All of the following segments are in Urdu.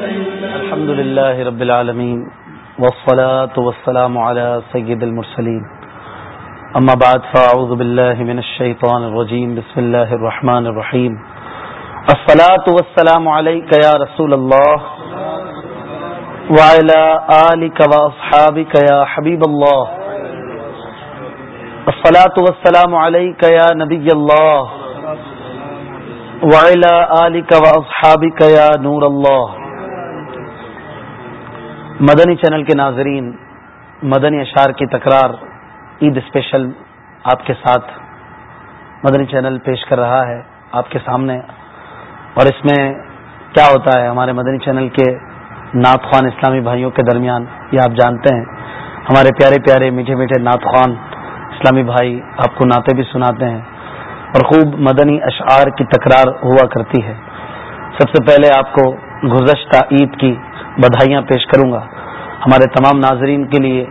الحمد لله رب العالمين والصلاة والسلام على سيد المرسلين أما بعد فأعوذ بالله من الشيطان الرجيم بسم الله الرحمن الرحيم الصلاة والسلام عليك يا رسول الله وعلى آلك وأصحابك يا حبيب الله الصلاة والسلام عليك يا نبي الله وعلى آلك وأصحابك يا نور الله مدنی چینل کے ناظرین، مدنی اشار کی تکرار عید اسپیشل آپ کے ساتھ مدنی چینل پیش کر رہا ہے، آپ کے سامنے۔ اور اس میں کیا ہوتا ہے، ہمارے مدنی چینل کے نعت خوان اسلامی بھائیوں کے درمیان، یہ آپ جانتے ہیں۔ ہمارے پیارے پیارے میٹھے میٹھے نعت خوان اسلامی بھائی آپ کو نعتیں بھی سناتے ہیں۔ اور خوب مدنی اشعار کی تکرار ہوا کرتی ہے۔ سب سے پہلے آپ کو گزشتہ عید کی بدھائیاں پیش کروں گا۔ ہمارے تمام ناظرین کے لیے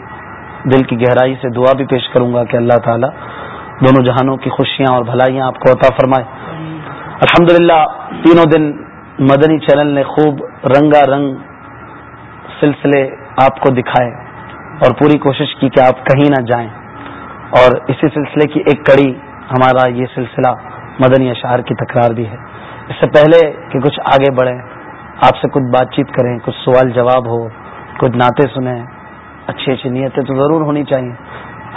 دل کی گہرائی سے دعا بھی پیش کروں گا کہ اللہ تعالیٰ دونوں جہانوں کی خوشیاں اور بھلائیاں آپ کو عطا فرمائے۔ الحمد تینوں دن مدنی چینل نے خوب رنگا رنگ سلسلے آپ کو دکھائے اور پوری کوشش کی کہ آپ کہیں نہ جائیں۔ اور اسی سلسلے کی ایک کڑی ہمارا یہ سلسلہ مدنی اشعار کی تکرار بھی ہے۔ اس سے پہلے کہ کچھ آگے بڑھیں آپ سے کچھ بات چیت کریں، کچھ سوال جواب ہو، کچھ نعتیں سنیں، اچھی اچھی نیتیں تو ضرور ہونی چاہیے۔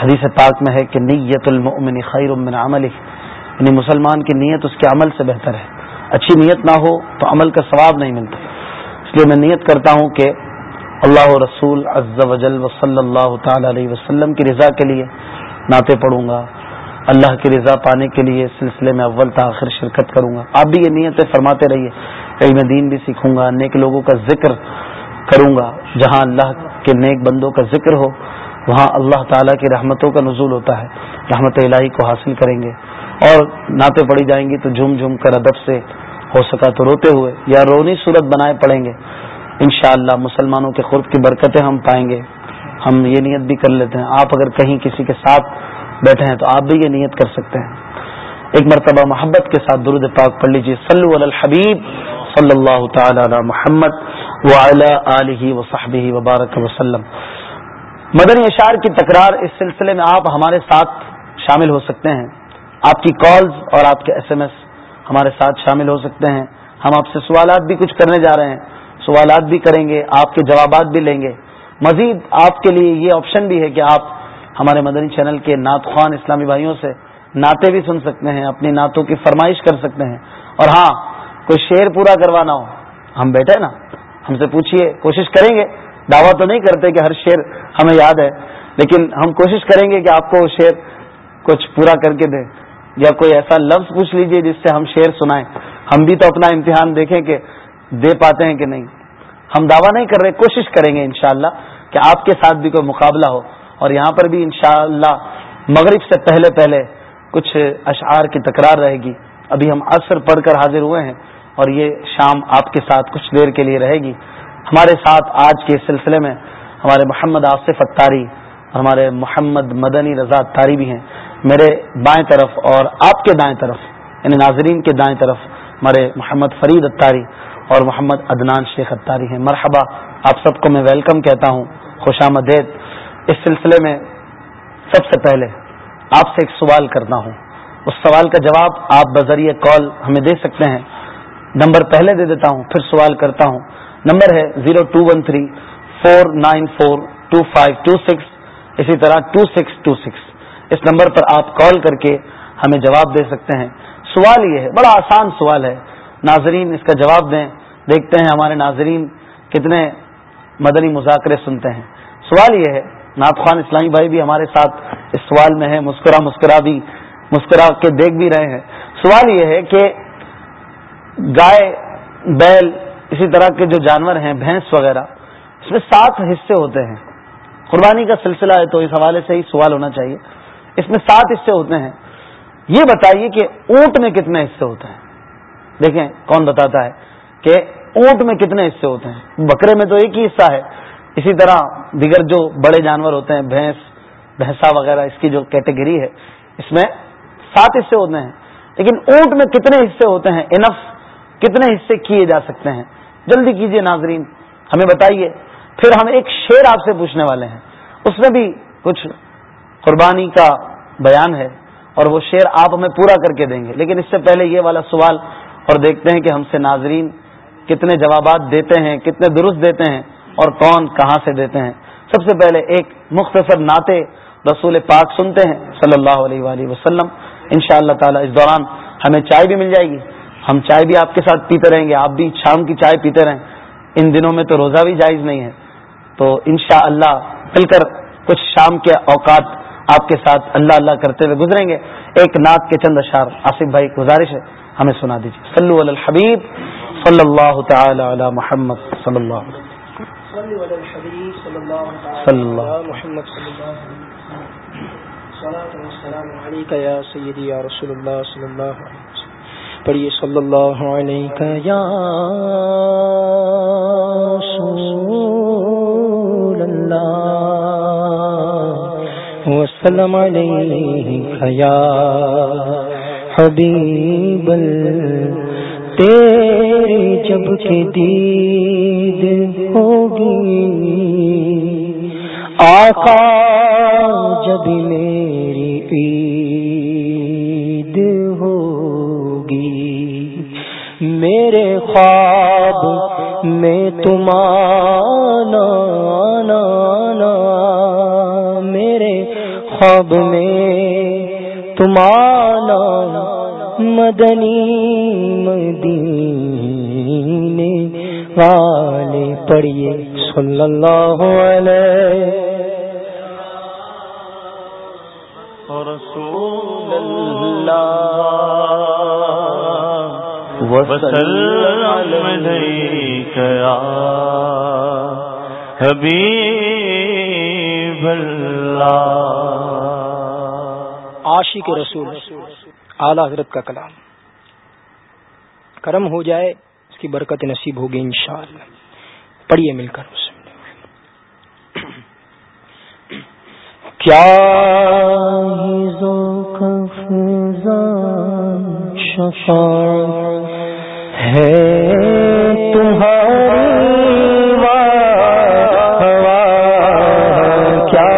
حدیث پاک میں ہے کہ نیت المؤمن خیر من عمل یعنی مسلمان کی نیت اس کے عمل سے بہتر ہے۔ اچھی نیت نہ ہو تو عمل کا ثواب نہیں ملتا۔ اس لیے میں نیت کرتا ہوں کہ اللہ رسول عز و جل و صلی اللہ تعالی علیہ وسلم کی رضا کے لیے نعتیں پڑھوں گا۔ اللہ کی رضا پانے کے لیے سلسلے میں اول تاخیر شرکت کروں گا۔ آپ بھی یہ نیتیں فرماتے رہیے۔ علم دین بھی سیکھوں گا، نیک لوگوں کا ذکر کروں گا، جہاں اللہ کے نیک بندوں کا ذکر ہو، وہاں اللہ تعالیٰ کی رحمتوں کا نزول ہوتا ہے، رحمت الہی کو حاصل کریں گے۔ اور نعتیں پڑھی جائیں گی تو جھوم جھوم کر ادب سے ہو سکا تو روتے ہوئے، یا رونی صورت بنائے پڑیں گے۔ انشاءاللہ اللہ مسلمانوں کے خرد کی برکتیں ہم پائیں گے۔ ہم یہ نیت بھی کر لیتے ہیں۔ آپ اگر کہیں کسی کے ساتھ بیٹھے ہیں تو آپ بھی یہ نیت کر سکتے ہیں۔ ایک مرتبہ محبت کے ساتھ درود پاک پڑھ لیجیے صلی الحبیب۔ صلی اللہ تعالی علی محمد علیہ وصحبہ وبارک وسلم۔ مدنی اشار کی تکرار اس سلسلے میں آپ ہمارے ساتھ شامل ہو سکتے ہیں۔ آپ کی کالز اور آپ کے ایس ایم ایس ہمارے ساتھ شامل ہو سکتے ہیں۔ ہم آپ سے سوالات بھی کچھ کرنے جا رہے ہیں۔ سوالات بھی کریں گے، آپ کے جوابات بھی لیں گے۔ مزید آپ کے لیے یہ آپشن بھی ہے کہ آپ ہمارے مدنی چینل کے نعت خوان اسلامی بھائیوں سے نعتیں بھی سن سکتے ہیں، اپنی نعتوں کی فرمائش کر سکتے ہیں۔ اور ہاں کوئی شعر پورا کروانا ہو۔ ہم بیٹھے نا، ہم سے پوچھیے کوشش کریں گے۔ دعویٰ تو نہیں کرتے کہ ہر شعر ہمیں یاد ہے، لیکن ہم کوشش کریں گے کہ آپ کو شعر کچھ پورا کر کے دیں۔ یا کوئی ایسا لفظ پوچھ لیجیے جس سے ہم شعر سنائیں۔ ہم بھی تو اپنا امتحان دیکھیں کہ دے پاتے ہیں کہ نہیں۔ ہم دعویٰ نہیں کر رہے، کوشش کریں گے انشاءاللہ کہ آپ کے ساتھ بھی کوئی مقابلہ ہو۔ اور یہاں پر بھی انشاءاللہ مغرب سے پہلے پہلے کچھ اشعار کی تکرار رہے گی۔ ابھی ہم اثر پڑھ کر حاضر ہوئے ہیں۔ اور یہ شام آپ کے ساتھ کچھ دیر کے لیے رہے گی۔ ہمارے ساتھ آج کے سلسلے میں ہمارے محمد آصف اتاری اور ہمارے محمد مدنی رضا اتاری بھی ہیں۔ میرے بائیں طرف اور آپ کے دائیں طرف یعنی ناظرین کے دائیں طرف ہمارے محمد فرید اتاری اور محمد عدنان شیخ اتاری ہیں۔ مرحبا، آپ سب کو میں ویلکم کہتا ہوں، خوش آمدید۔ اس سلسلے میں سب سے پہلے آپ سے ایک سوال کرتا ہوں۔ اس سوال کا جواب آپ بذریعہ کال ہمیں دے سکتے ہیں۔ نمبر پہلے دے دیتا ہوں، پھر سوال کرتا ہوں۔ نمبر ہے zero two one three, four nine four two five two six, اسی طرح ٹو سکس ٹو سکس۔ اس نمبر پر آپ کال کر کے ہمیں جواب دے سکتے ہیں۔ سوال یہ ہے، بڑا آسان سوال ہے۔ ناظرین، اس کا جواب دیں۔ دیکھتے ہیں ہمارے ناظرین کتنے مدنی مذاکرے سنتے ہیں۔ سوال یہ ہے، نعت خوان اسلامی بھائی بھی ہمارے ساتھ اس سوال میں ہے مسکرا مسکرا بھی، مسکرا کے دیکھ بھی رہے ہیں۔ سوال یہ ہے کہ گائے، بیل، اسی طرح کے جو جانور ہیں، بھینس وغیرہ، اس میں سات حصے ہوتے ہیں۔ قربانی کا سلسلہ ہے تو اس حوالے سے ہی سوال ہونا چاہیے۔ اس میں سات حصے ہوتے ہیں۔ یہ بتائیے کہ اونٹ میں کتنے حصے ہوتے ہیں؟ دیکھیں کون بتاتا ہے کہ اونٹ میں کتنے حصے ہوتے ہیں۔ بکرے میں تو ایک ہی حصہ ہے۔ اسی طرح دیگر جو بڑے جانور ہوتے ہیں، بھینس، بھینسا وغیرہ، اس کی جو کیٹیگری ہے، اس میں سات حصے ہوتے ہیں۔ لیکن اونٹ میں کتنے حصے ہوتے ہیں؟ انف کتنے حصے کیے جا سکتے ہیں۔ جلدی کیجیے ناظرین، ہمیں بتائیے۔ پھر ہم ایک شعر آپ سے پوچھنے والے ہیں۔ اس میں بھی کچھ قربانی کا بیان ہے اور وہ شعر آپ ہمیں پورا کر کے دیں گے۔ لیکن اس سے پہلے یہ والا سوال اور دیکھتے ہیں کہ ہم سے ناظرین کتنے جوابات دیتے ہیں، کتنے درست دیتے ہیں اور کون کہاں سے دیتے ہیں۔ سب سے پہلے ایک مختصر نعت رسول پاک سنتے ہیں، صلی اللہ علیہ وآلہ وسلم۔ ان شاء اللہ تعالی اس دوران ہمیں چائے بھی مل جائے گی۔ ہم چائے بھی آپ کے ساتھ پیتے رہیں گے آپ بھی شام کی چائے پیتے رہیں۔ ان دنوں میں تو روزہ بھی جائز نہیں ہے۔ تو ان شاء اللہ مل کر کچھ شام کے اوقات آپ کے ساتھ اللہ اللہ کرتے ہوئے گزریں گے۔ ایک نعت کے چند اشار آصف بھائی گزارش ہے ہمیں سنا دیجیے صلو علی الحبیب صلی اللہ تعالی علی محمد صلی اللہ پڑھیے صلی اللہ علیہ یا رسول اللہ وسلم علیہ حبیب تیرے جب کے دید ہوگی آقا جب میری عید میرے خواب میں تمہارا خواب میں تمہارا مدنی مدینے والے پڑھیے، صلی اللہ علیہ۔ رسول اللہ وسلم یا حبیب اللہ عاشق رسول اعلی حضرت کا کلام۔ کرم ہو جائے اس کی برکت نصیب ہوگی انشاءاللہ۔ پڑھیے مل کر اس کیا ہے تمہاری ہوا کیا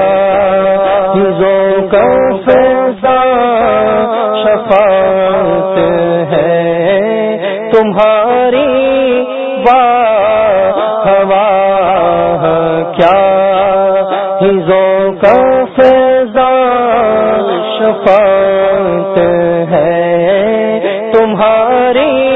فیضا شفاعت ہے تمہاری واہ ہوا کیا ہزوں کا فیضا شفاعت ہے تمہاری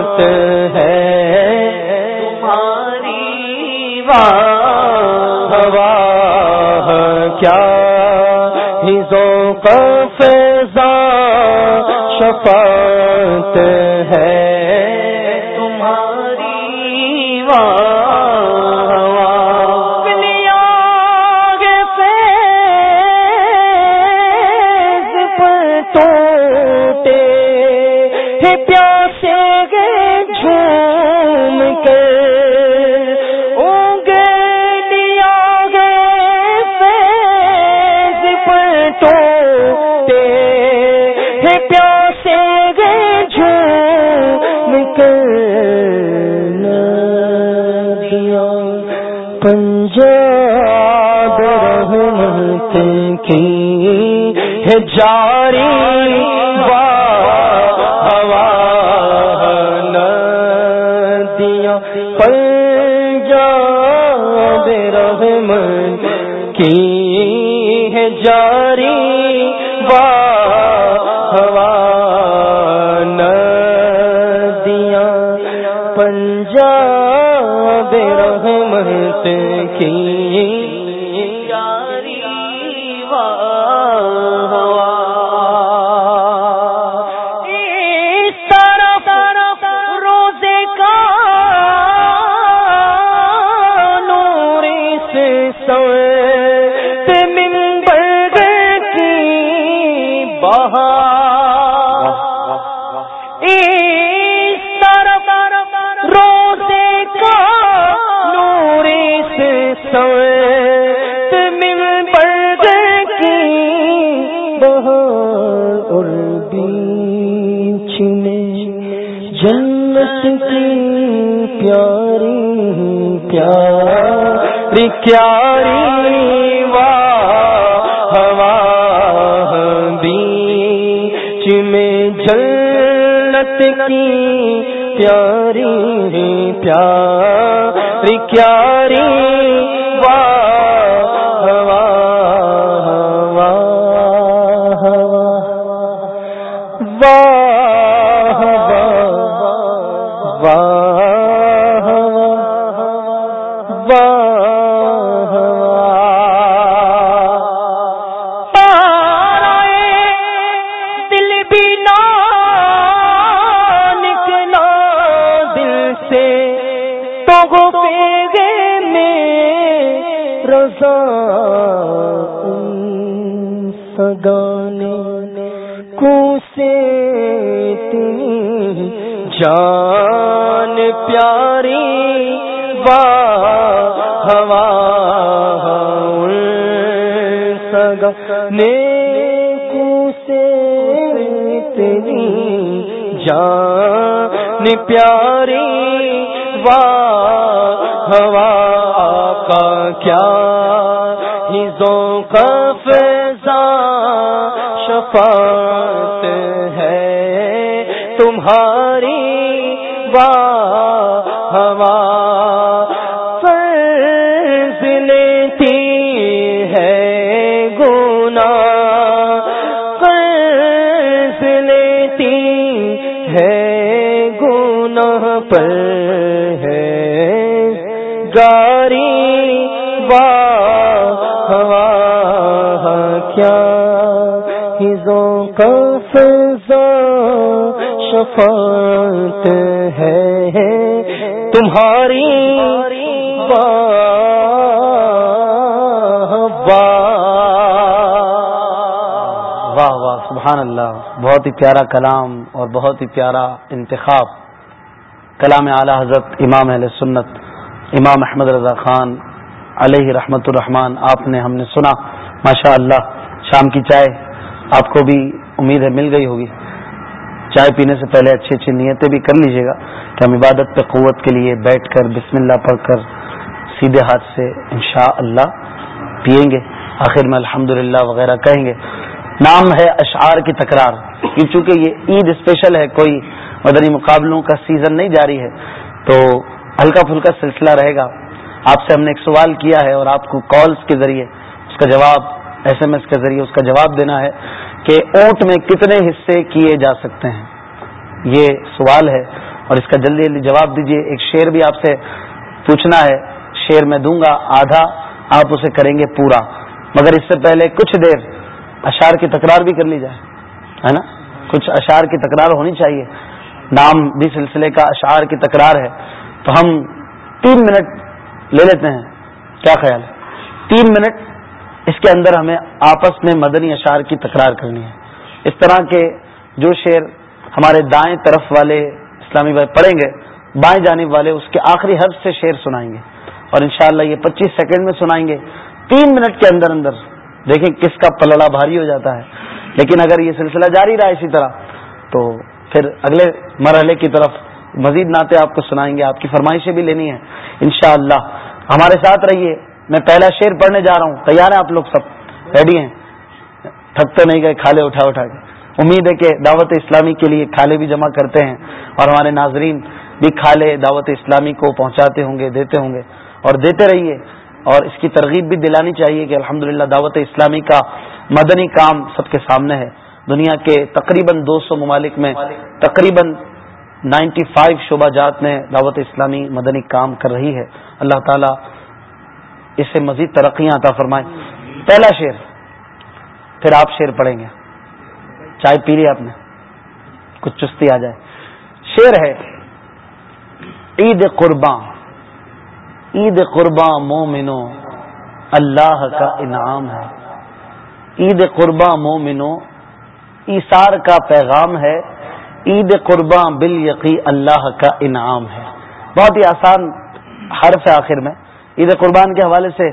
بات ہے۔ تمہاری ہوا کیا؟ ہزو فیضا شفاعت ہے۔ تمہاری واہ جاری ہوا ندیاں پنجاب رحمن کی ہے جاری ہوا ندیاں پنجاب رحمت کی پیاری واہ ہوا بیچ میں جنت کی پیاری پیاری نیکو سے تیری جان پیاری واہ ہوا کا کیا ہزوں کا فیضا شفاعت ہے تمہاری واہ ہوا تمہاری واہ واہ واہ، سبحان اللہ۔ بہت ہی پیارا کلام اور بہت ہی پیارا انتخاب۔ کلام اعلی حضرت امام اہل سنت، امام احمد رضا خان علیہ رحمت الرحمان آپ نے ہم نے سنا۔ ماشاء اللہ شام کی چائے۔ آپ کو بھی امید ہے، مل گئی ہوگی۔ چائے پینے سے پہلے اچھی اچھی نیتیں بھی کر لیجیے گا کہ ہم عبادت پہ قوت کے لیے بیٹھ کر، بسم اللہ پڑھ کر، سیدھے ہاتھ سے انشاء اللہ پیئیں گے۔ آخر میں الحمد وغیرہ کہیں گے۔ نام ہے اشعار کی تکرار۔ چونکہ یہ عید اسپیشل ہے، کوئی مدنی مقابلوں کا سیزن نہیں جاری ہے، تو ہلکا پھلکا سلسلہ رہے گا۔ آپ سے ہم نے ایک سوال کیا ہے اور آپ کو کالز کے ذریعے اس کا جواب ایس ایم ایس کے ذریعے اس کا جواب دینا ہے کہ اونٹ میں کتنے حصے کیے جا سکتے ہیں۔ یہ سوال ہے اور اس کا جلدی جلدی جواب دیجیے ایک شعر بھی آپ سے پوچھنا ہے۔ شعر میں دوں گا آدھا، آپ اسے کریں گے پورا۔ مگر اس سے پہلے کچھ دیر اشار کی تکرار بھی کر لی جائے، ہے نا؟ کچھ اشعار کی تکرار ہونی چاہیے۔ نام بھی سلسلے کا اشعار کی تکرار ہے۔ تو ہم تین منٹ لے لیتے ہیں۔ کیا خیال ہے؟ تین منٹ اس کے اندر ہمیں آپس میں مدنی اشعار کی تکرار کرنی ہے۔ اس طرح کے جو شعر ہمارے دائیں طرف والے اسلامی بھائی پڑھیں گے، بائیں جانب والے اس کے آخری حرف سے شعر سنائیں گے۔ اور انشاءاللہ یہ پچیس سیکنڈ میں سنائیں گے۔ تین منٹ کے اندر اندر دیکھیں کس کا پلڑا بھاری ہو جاتا ہے۔ لیکن اگر یہ سلسلہ جاری رہا اسی طرح، تو پھر اگلے مرحلے کی طرف مزید نعتیں آپ کو سنائیں گے، آپ کی فرمائشیں بھی لینی ہے انشاءاللہ ہمارے ساتھ رہیے۔ میں پہلا شعر پڑھنے جا رہا ہوں۔ تیار ہیں آپ لوگ سب؟ ریڈی ہیں؟ تھک تو نہیں گئے، کھالے اٹھا اٹھا کے۔ امید ہے کہ دعوت اسلامی کے لیے کھالے بھی جمع کرتے ہیں اور ہمارے ناظرین بھی کھالے دعوت اسلامی کو پہنچاتے ہوں گے، دیتے ہوں گے اور دیتے رہیے۔ اور اس کی ترغیب بھی دلانی چاہیے کہ الحمدللہ دعوت اسلامی کا مدنی کام سب کے سامنے ہے۔ دنیا کے تقریباً دو سو ممالک میں تقریباً نائنٹی فائیو شعبہ جات میں دعوت اسلامی مدنی کام کر رہی ہے۔ اللہ تعالیٰ اسے مزید ترقیاں عطا فرمائے پہلا شعر، پھر آپ شعر پڑھیں گے۔ چائے پی لی آپ نے؟ کچھ چستی آ جائے۔ شعر ہے، عید قرباں عید قرباں مومنو، اللہ کا انعام ہے۔ عید قربا مومنو ایسار کا پیغام ہے۔ عید قربا بال یقی اللہ کا انعام ہے۔ بہت ہی آسان حرف ہے آخر میں۔ عید قربان کے حوالے سے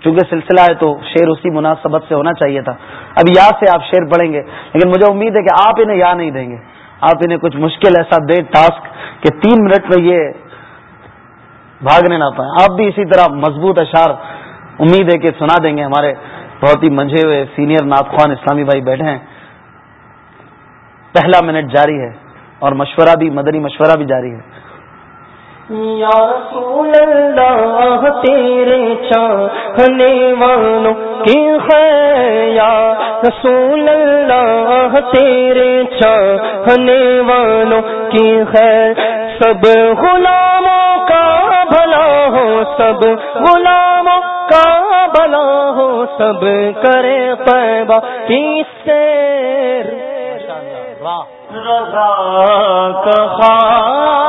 چونکہ سلسلہ ہے تو شعر اسی مناسبت سے ہونا چاہیے تھا۔ اب یا سے آپ شعر پڑھیں گے، لیکن مجھے امید ہے کہ آپ انہیں یا نہیں دیں گے۔ آپ انہیں کچھ مشکل ایسا دیں ٹاسک کہ تین منٹ میں یہ بھاگنے نہ پائیں۔ آپ بھی اسی طرح مضبوط اشار امید ہے کہ سنا دیں گے۔ ہمارے بہت ہی منجھے ہوئے سینئر ناخوان اسلامی بھائی بیٹھے ہیں۔ پہلا منٹ جاری ہے اور مشورہ بھی، مدنی مشورہ بھی جاری ہے۔ یا رسول اللہ تیرے چاہنے والوں کی خیر یا رسول اللہ تیرے چاہنے والوں کی خیر۔ سب غلاموں کا بھلا ہو سب غلاموں کا بھلا ہو سب کرے پیبا کی سیر رضا کا خاتمہ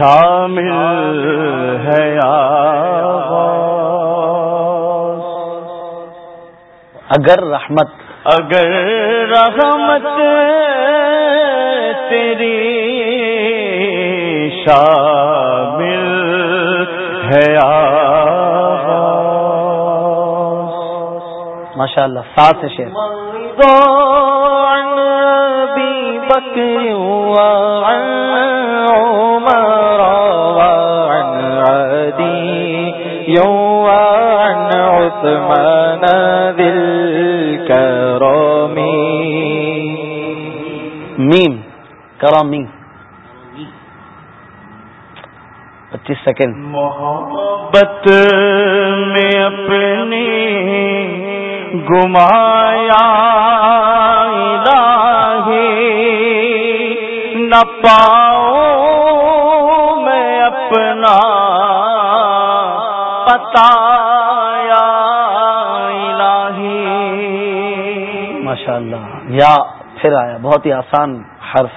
شامل ہے اگر رحمت اگر رحمت تیری شامل ہے ماشاء اللہ سات شیر بھی بکیوں یوں عثمان دل کرومی میم کرامی پچیس سیکنڈ. محبت میں اپنی گمایا نہ پاؤں میں اپنا پتایا الہی۔ ماشاء اللہ یا پھر آیا بہت ہی آسان حرف۔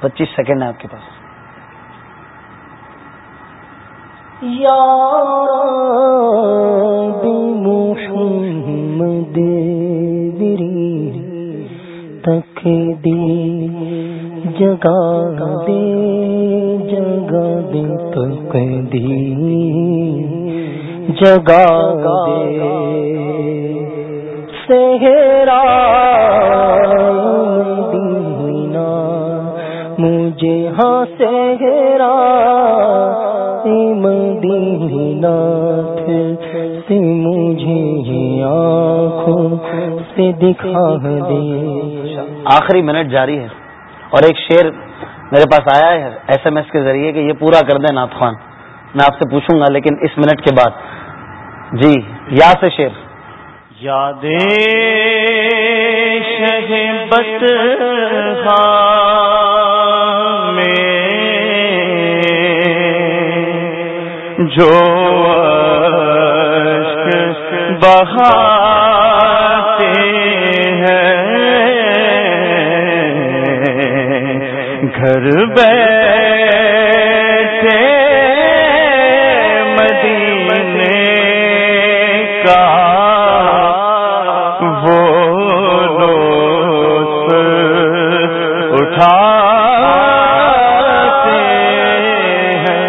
پچیس سیکنڈ ہے آپ کے پاس۔ محمد تک دی جگا دے۔ جگا دے تک دی جگا دے۔ سہرا دینا مجھے ہاں سہرا مدینہ سے مجھے آنکھوں سے دکھا دے۔ آخری منٹ جاری ہے اور ایک شیر میرے پاس آیا ہے ایس ایم ایس کے ذریعے کہ یہ پورا کر دیں نات خان میں آپ سے پوچھوں گا، لیکن اس منٹ کے بعد۔ جی یا سے شیر۔ یادیں شہبت میں جو بہاتے گھر بیٹھے مدینے کا وہ لوس اٹھاتے ہیں۔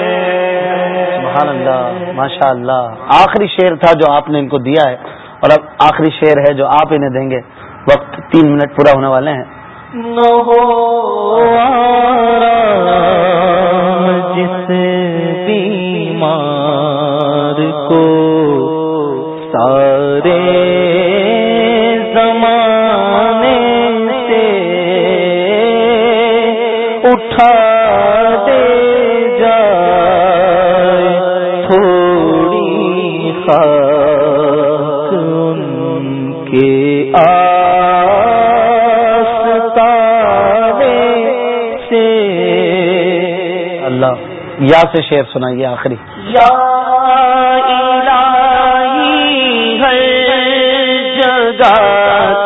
سبحان اللہ ماشاء اللہ۔ آخری شعر تھا جو آپ نے ان کو دیا ہے اور اب آخری شعر ہے جو آپ انہیں دیں گے۔ وقت تین منٹ پورا ہونے والے ہیں۔ نہ ہو آرام جس بیمار کو اللہ یا سے شعر سنائیے آخری یا الہی ہر جگہ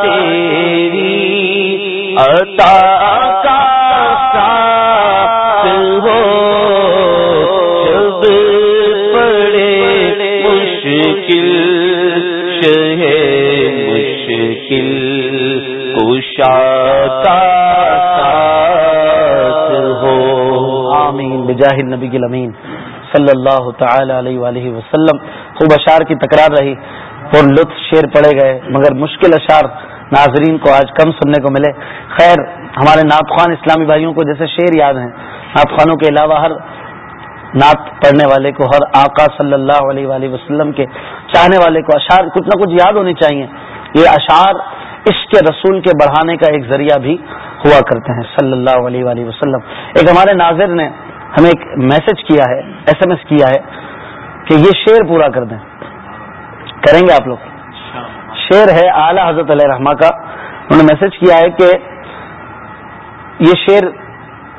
تیری عطا بجاہ النبی الامین صلی اللہ تعالی علیہ وآلہ وسلم۔ خوب اشعار کی تکرار رہی اور لطف شعر پڑے گئے، مگر مشکل اشعار ناظرین کو آج کم سننے کو ملے۔ خیر، ہمارے نعت خوان اسلامی بھائیوں کو جیسے شعر یاد ہیں نعت خوانوں کے علاوہ ہر نعت پڑھنے والے کو، ہر آقا صلی اللہ علیہ وآلہ وسلم کے چاہنے والے کو اشعار کچھ نہ کچھ یاد ہونی چاہیے۔ یہ اشعار عشق رسول کے بڑھانے کا ایک ذریعہ بھی ہوا کرتے ہیں صلی اللہ علیہ وآلہ وسلم۔ ایک ہمارے ناظر نے ہمیں ایک میسج کیا ہے، ایس ایم ایس کیا ہے کہ یہ شعر پورا کر دیں۔ کریں گے آپ لوگ۔ شعر ہے اعلی حضرت علیہ رحمہ کا۔ انہوں نے میسج کیا ہے کہ یہ شعر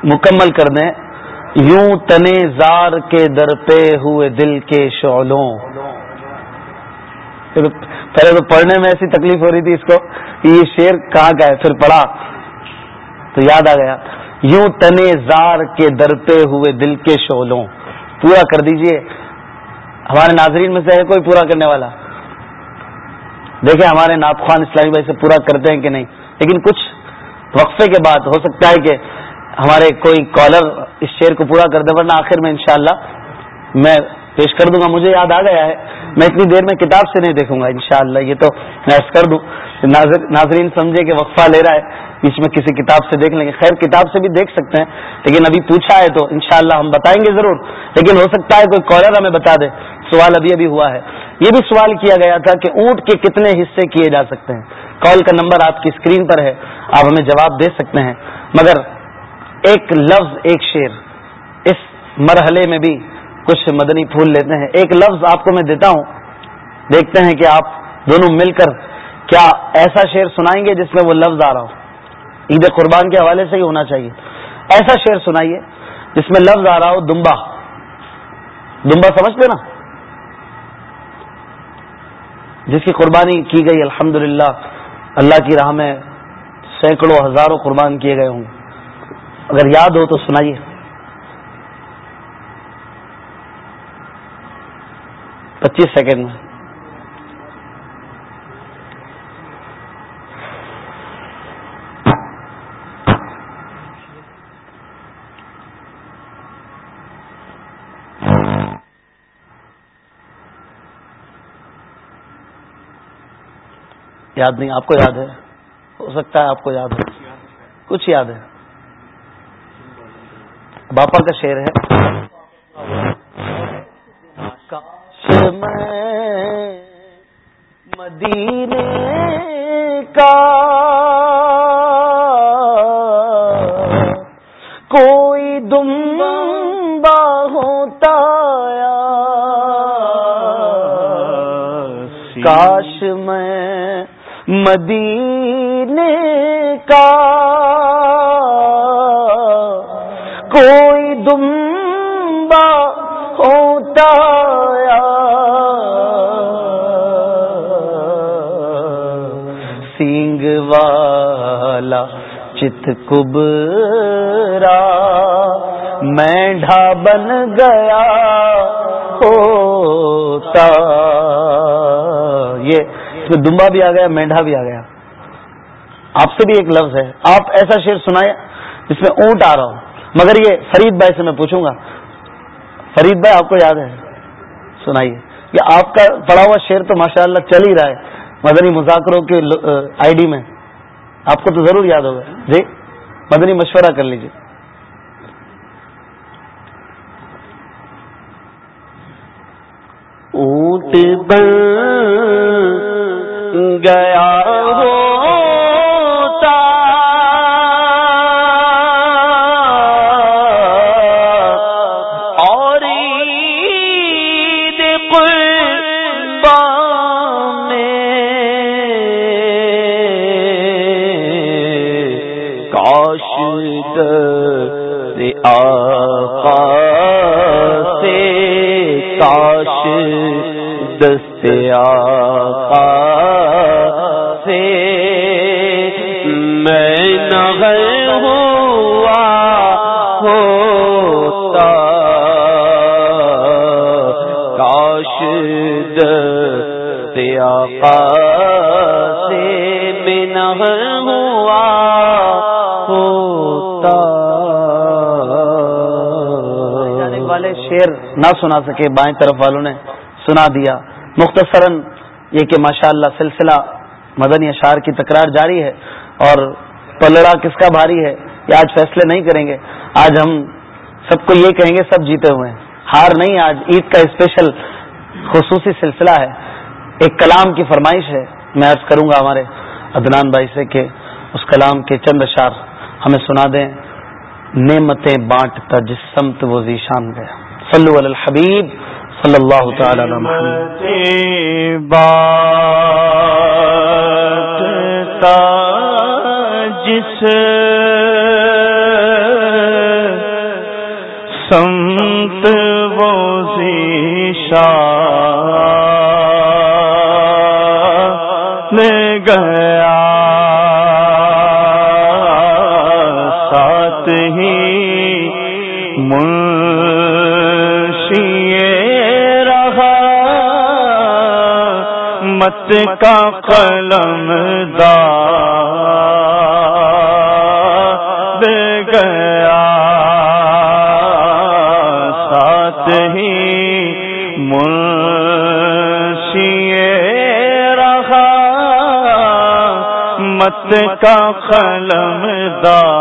مکمل کر دیں۔ یوں تنے زار کے در پہ ہوئے دل کے شعلوں۔ پہلے تو پڑھنے میں ایسی تکلیف ہو رہی تھی اس کو کہ یہ شعر کہاں کا ہے؟ پھر پڑھا تو یاد آ گیا۔ یوں تنے زار کے در پہ ہوئے دل کے شعلوں۔ پورا کر دیجیے۔ ہمارے ناظرین میں سے ہے کوئی پورا کرنے والا؟ دیکھیں ہمارے ناپ خوان اسلامی بھائی سے پورا کرتے ہیں کہ نہیں؟ لیکن کچھ وقفے کے بعد ہو سکتا ہے کہ ہمارے کوئی کالر اس شعر کو پورا کر دے ورنہ آخر میں انشاءاللہ میں پیش کر دوں گا۔ مجھے یاد آ گیا ہے، میں اتنی دیر میں کتاب سے نہیں دیکھوں گا، انشاءاللہ۔ یہ تو میں کر دوں۔ ناظر ناظرین سمجھے کہ وقفہ لے رہا ہے۔ بیچ میں کسی کتاب سے دیکھ لیں گے۔ خیر، کتاب سے بھی دیکھ سکتے ہیں، لیکن ابھی پوچھا ہے تو انشاءاللہ ہم بتائیں گے ضرور۔ لیکن ہو سکتا ہے کوئی کالر ہمیں بتا دے۔ سوال ابھی ابھی ہوا ہے۔ یہ بھی سوال کیا گیا تھا کہ اونٹ کے کتنے حصے کیے جا سکتے ہیں۔ کال کا نمبر آپ کی اسکرین پر ہے، آپ ہمیں جواب دے سکتے ہیں۔ مگر ایک لفظ، ایک شعر۔ اس مرحلے میں بھی کچھ مدنی پھول لیتے ہیں۔ ایک لفظ آپ کو میں دیتا ہوں۔ دیکھتے ہیں کہ آپ دونوں مل کر کیا ایسا شعر سنائیں گے جس میں وہ لفظ آ رہا ہو۔ عید قربان کے حوالے سے ہی ہونا چاہیے۔ ایسا شعر سنائیے جس میں لفظ آ رہا ہو دمبا۔ دمبا سمجھتے نا جس کی قربانی کی گئی الحمد اللہ کی راہ میں سینکڑوں ہزاروں قربان کیے گئے ہوں۔ اگر یاد ہو تو سنائیے۔ پچیس سیکنڈ میں۔ یاد نہیں، آپ کو یاد ہے؟ ہو سکتا ہے آپ کو یاد ہو۔ کچھ یاد ہے؟ باپا کا شعر ہے۔ کاش مدینے کا کوئی دمبا ہوتا کاش میں مدینے کا کوئی دمبا ہوتا سینگ والا چت کبرا مینڈا بن گیا ہوتا اس میں دمبا بھی آ گیا مینڈا بھی آ گیا۔ آپ سے بھی ایک لفظ ہے۔ آپ ایسا شعر سنائے جس میں اونٹ آ رہا ہو۔ مگر یہ فرید بھائی سے میں پوچھوں گا۔ فرید بھائی، آپ کو یاد ہے؟ سنائیے۔ یہ آپ کا پڑھا ہوا شعر تو ماشاء اللہ چل ہی رہا ہے۔ مدنی مذاکروں کے آئی ڈی میں۔ آپ کو تو ضرور یاد ہوگا۔ جی مدنی مشورہ کر لیجیے اونٹ بن گیا ہوتا اور عید قربان میں کاش در آقا کاش آقا سے میں نغل ہوا ہوتا۔ والے شیر نہ سنا سکے، بائیں طرف والوں نے سنا دیا۔ مختصراً یہ کہ ماشاء اللہ سلسلہ مدنی اشار کی تکرار جاری ہے اور پلڑا کس کا بھاری ہے، یہ آج فیصلے نہیں کریں گے۔ آج ہم سب کو یہ کہیں گے، سب جیتے ہوئے ہیں۔ ہار نہیں، آج عید کا اسپیشل خصوصی سلسلہ ہے۔ ایک کلام کی فرمائش ہے، میں عرض کروں گا ہمارے عدنان بھائی سے کہ اس کلام کے چند اشار ہمیں سنا دیں۔ نعمتیں بانٹتا جس سمت وہ ذیشان گیا صلو علی الحبیب صلی اللہ تعالی علی محمد۔ بانٹتا جس سمت وہ ذیشان مت کا قلم داد گیا۔ ساتھ ہی منشی رہا۔ مت کا قلم داد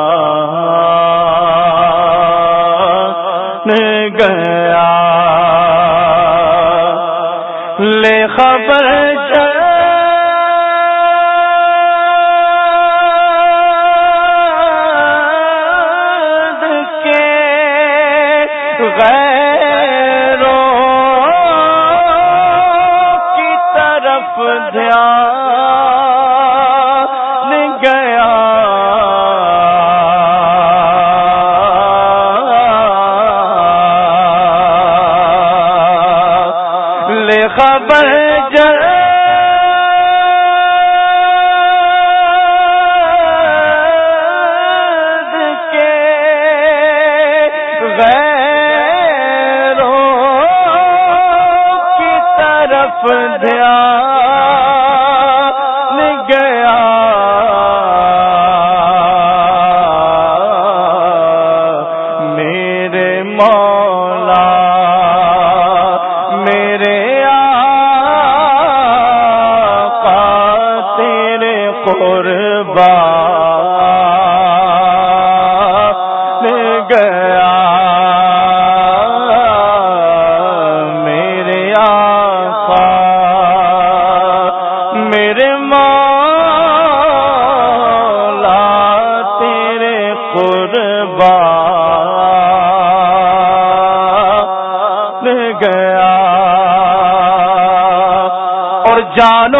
پر میرے آقا میرے مولا تیرے قربان گیا اور جانو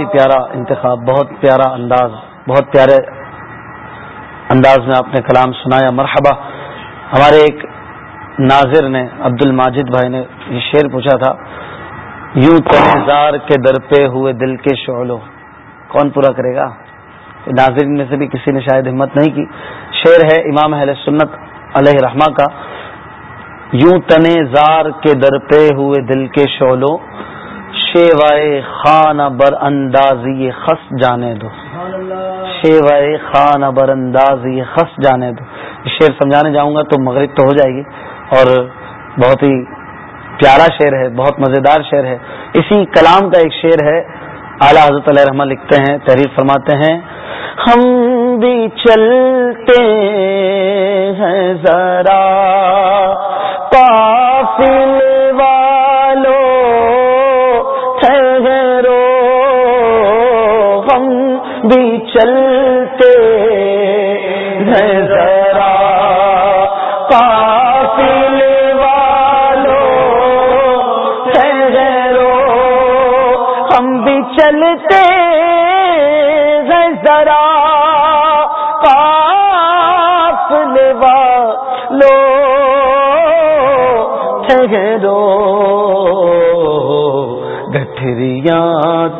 بہت ہی پیارا انتخاب، بہت پیارا انداز، بہت پیارے انداز میں آپ نے کلام سنایا۔ مرحبا، ہمارے ایک ناظر نے عبد الماجد بھائی نے یہ شعر پوچھا تھا، یوں تنظار کے در پہ ہوئے دل کے شعلو کون پورا کرے گا؟ ناظرین میں سے بھی کسی نے شاید ہمت نہیں کی۔ شعر ہے امام اہل سنت علیہ رحمہ کا۔ یوں تنے زار کے در پہ ہوئے دل کے شعلو شیوائے خان بر اندازی خس جانے دو۔ شیوائے خان بر اندازی خس جانے دو۔ شعر سمجھانے جاؤں گا تو مغرب تو ہو جائے گی۔ اور بہت ہی پیارا شعر ہے، بہت مزیدار شعر ہے۔ اسی کلام کا ایک شعر ہے، اعلیٰ حضرت علیہ رحمہ لکھتے ہیں، تحریر فرماتے ہیں، ہم بھی چلتے ہیں ذرا پافل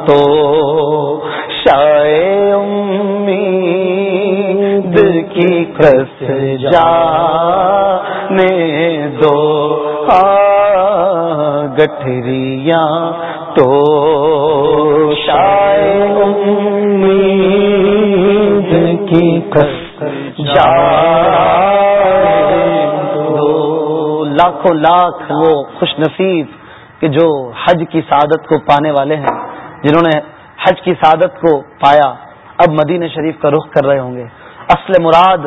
تو شائع امید کی کس جانے دو گٹھریاں تو شائع امید کی کس جانے دو لاکھوں لاکھ وہ خوش نصیب کہ جو حج کی سعادت کو پانے والے ہیں جنہوں نے حج کی سعادت کو پایا، اب مدینہ شریف کا رخ کر رہے ہوں گے۔ اصل مراد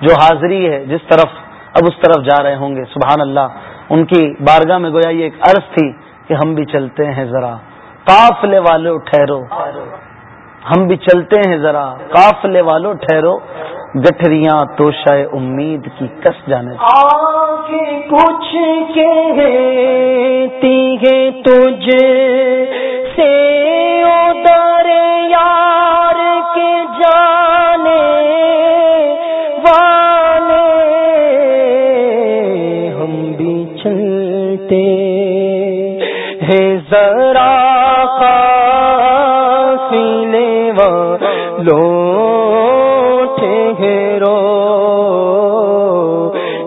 جو حاضری ہے، جس طرف اب اس طرف جا رہے ہوں گے، سبحان اللہ۔ ان کی بارگاہ میں گویا یہ ایک عرض تھی کہ ہم بھی چلتے ہیں ذرا۔ قافلے والو ٹھہرو۔ ہم بھی چلتے ہیں ذرا۔ قافلے والو ٹھہرو۔ گٹھریاں تو امید کی کس جانے۔ کچھ کہتی ہے تجھ والو ٹھہرو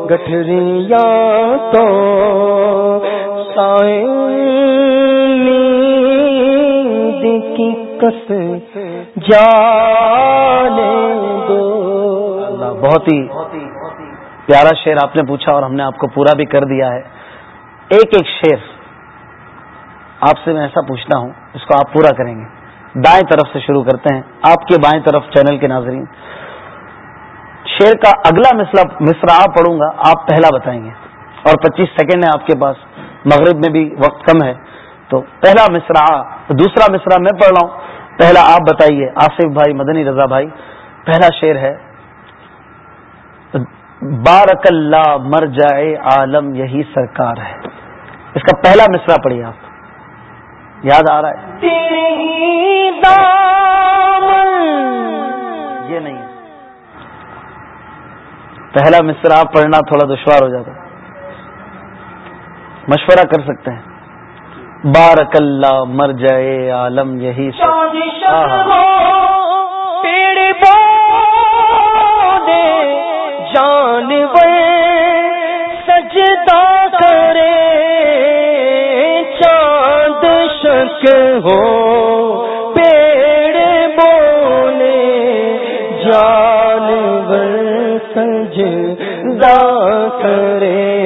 گٹھریاں تو سائیں کی کس جانے دو۔ اللہ، بہت ہی پیارا شعر آپ نے پوچھا اور ہم نے آپ کو پورا بھی کر دیا ہے۔ ایک ایک شعر آپ سے میں ایسا پوچھتا ہوں، اس کو آپ پورا کریں گے۔ دائیں طرف سے شروع کرتے ہیں، آپ کے بائیں طرف چینل کے ناظرین۔ شعر کا اگلا مسئلہ مصرا پڑھوں گا، آپ پہلا بتائیں گے۔ اور پچیس سیکنڈ ہے آپ کے پاس، مغرب میں بھی وقت کم ہے۔ تو پہلا مصرا دوسرا مصرا میں پڑھ رہا ہوں۔ پہلا آپ بتائیے، آصف بھائی، مدنی رضا بھائی، پہلا شعر ہے۔ بارک اللہ مر جائے عالم، یہی سرکار ہے۔ اس کا پہلا مصرا پڑھیے آپ۔ یاد آ رہا ہے؟ یہ نہیں۔ پہلا مصرا آپ پڑھنا تھوڑا دشوار ہو جاتا مشورہ کر سکتے ہیں۔ بارک اللہ مر جائے عالم یہی پیڑ شک ہو۔ پیڑ بولے، جانور سجدہ کرے۔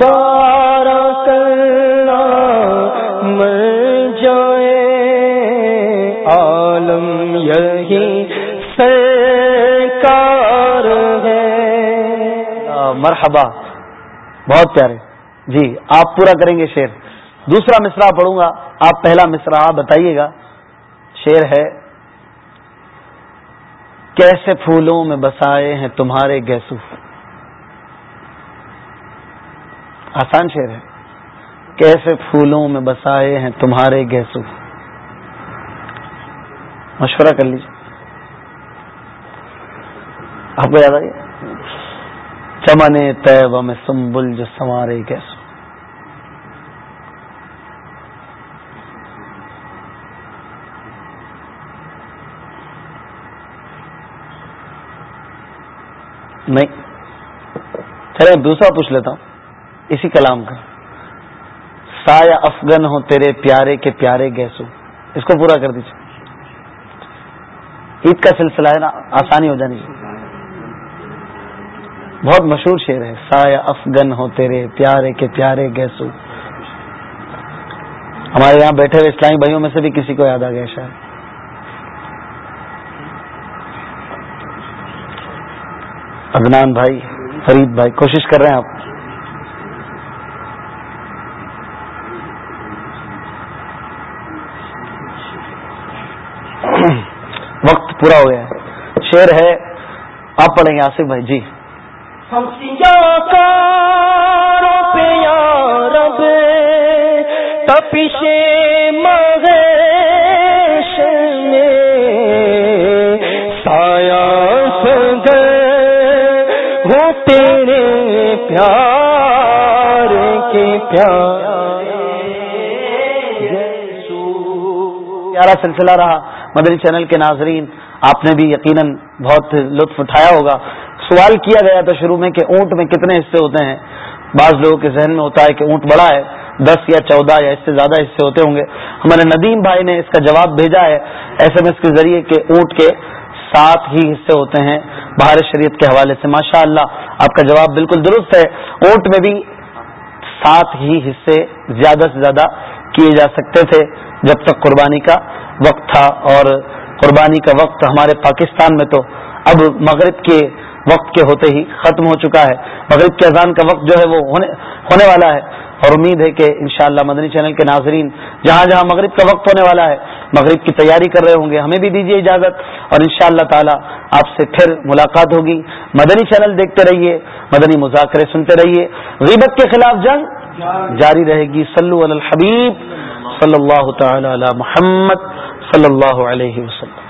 بارہ کرنا مر جائے۔ عالم یہی سرکار ہے۔ مرحبا، بہت پیارے۔ جی آپ پورا کریں گے شعر۔ دوسرا مصرا پڑھوں گا۔ آپ پہلا مصرا بتائیے گا۔ شعر ہے، کیسے پھولوں میں بسائے ہیں تمہارے گیسو۔ آسان شعر ہے۔ کیسے پھولوں میں بسائے ہیں تمہارے گیسو۔ مشورہ کر لیجیے آپ کو یاد آ گیا چمن طیب میں سمبل جو سوارے کیسو نہیں۔ چلے دوسرا پوچھ لیتا ہوں۔ اسی کلام کا۔ سایہ افغن ہو تیرے پیارے کے پیارے گیسو۔ اس کو پورا کر دیجیے عید کا سلسلہ ہے نا، آسانی ہو جانی بہت مشہور شعر ہے۔ سایہ افغن ہو تیرے پیارے کے پیارے گیسو۔ ہمارے یہاں بیٹھے ہوئے اسلامی بھائیوں میں سے بھی کسی کو یاد آ گیا شاید۔ عدنان بھائی، فرید بھائی، کوشش کر رہے ہیں آپ۔ وقت پورا ہو گیا۔ ہے شیر ہے، آپ پڑھیں گے آصف بھائی جی۔ تپش تیرے پیار کے پیارا سلسلہ رہا مدنی چینل کے ناظرین، آپ نے بھی یقیناً بہت لطف اٹھایا ہوگا۔ سوال کیا گیا تھا شروع میں کہ اونٹ میں کتنے حصے ہوتے ہیں؟ بعض لوگوں کے ذہن میں ہوتا ہے کہ اونٹ بڑا ہے، دس یا چودہ یا اس سے زیادہ حصے ہوتے ہوں گے۔ ہمارے ندیم بھائی نے اس کا جواب بھیجا ہے ایس ایم ایس کے ذریعے کہ اونٹ کے سات ہی حصے ہوتے ہیں باہر شریعت کے حوالے سے۔ ماشاء اللہ آپ کا جواب بالکل درست ہے۔ اونٹ میں بھی سات ہی حصے زیادہ سے زیادہ کیے جا سکتے تھے جب تک قربانی کا وقت تھا۔ اور قربانی کا وقت ہمارے پاکستان میں تو اب مغرب کے وقت کے ہوتے ہی ختم ہو چکا ہے۔ مغرب کے اذان کا وقت جو ہے وہ ہونے والا ہے۔ اور امید ہے کہ انشاءاللہ مدنی چینل کے ناظرین جہاں جہاں مغرب کا وقت ہونے والا ہے، مغرب کی تیاری کر رہے ہوں گے، ہمیں بھی دیجیے اجازت اور انشاءاللہ تعالی آپ سے پھر ملاقات ہوگی۔ مدنی چینل دیکھتے رہیے، مدنی مذاکرے سنتے رہیے۔ غیبت کے خلاف جنگ جاری رہے گی۔ صلو علی الحبیب صلی اللہ تعالی علی محمد صلی اللہ علیہ وسلم۔